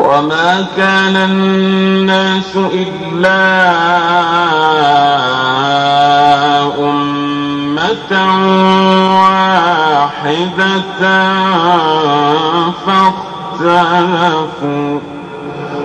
وما كان الناس إلا أمة واحدة فاختلفوا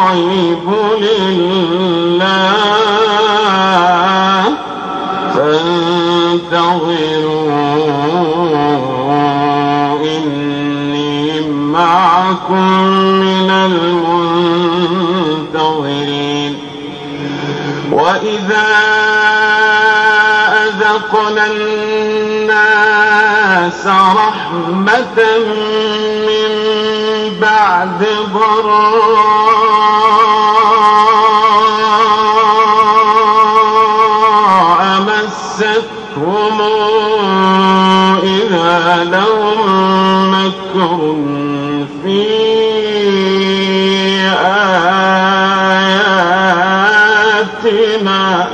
الغيب لله. فانتظروا إني معكم من المنتظرين. وإذا أذقنا الناس رحمة من بعد ضراء مستهم إذا لهم مكر في آياتنا.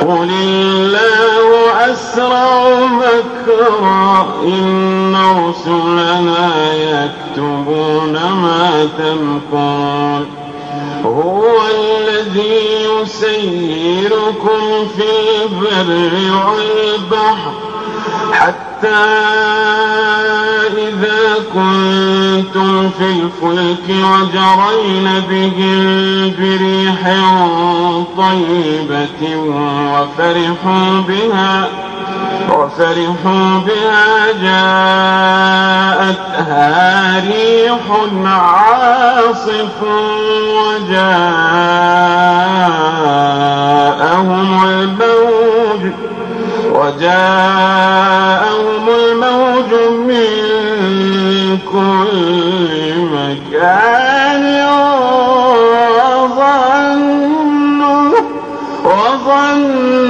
قل الله أسرع مكرا إن رسلنا يكتبون ما تمكرون هو الذي يسيركم في البر والبحر. حتى إذا كنتم في الفلك وجرين بهم بريح طيبة وفرحوا بها وفرحوا بها جاءتها ريح عاصف وجاءهم الموج وجاءهم الموج من كل مكان. وظنوا وظنوا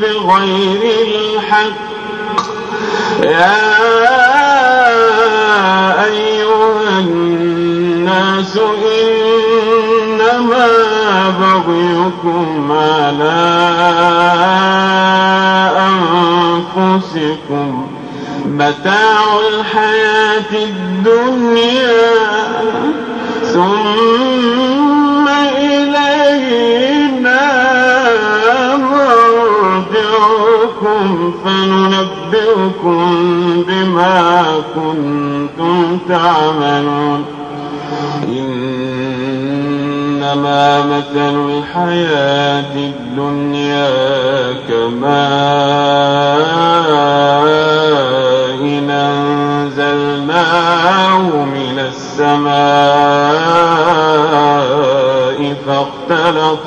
بغير الحق. يا أيها الناس إنما بغيكم على أنفسكم. متاع الحياة الدنيا. ثم إلينا مرجعكم فننبئكم بما كنتم تعملون. إنما مثل الحياة الدنيا كماء أنزلناه من السماء فاختلط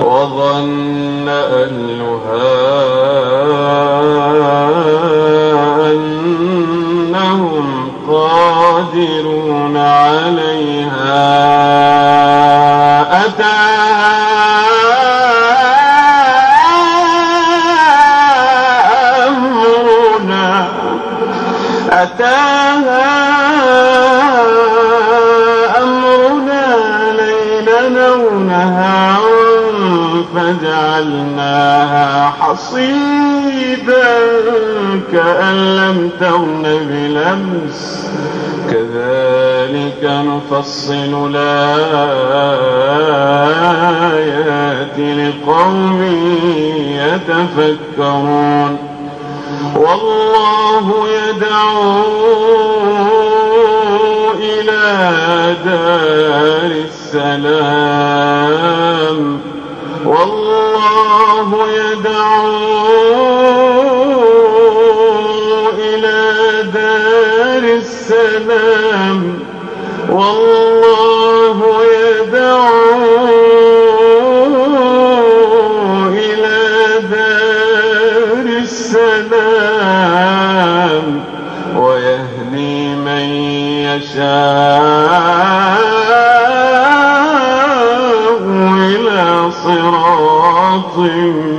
وظن أهلها أنهم قادرون عليها. أتاها أمرنا؟ أتاها أمرنا ليلنا ونهارنا فجعلناها حصيدا كأن لم تغن بلمس. كذلك نفصل الآيات لقوم يتفكرون. والله يدعو إلى دار السلام. والله يدعو إلى دار السلام. والله إلى صراط مستقيم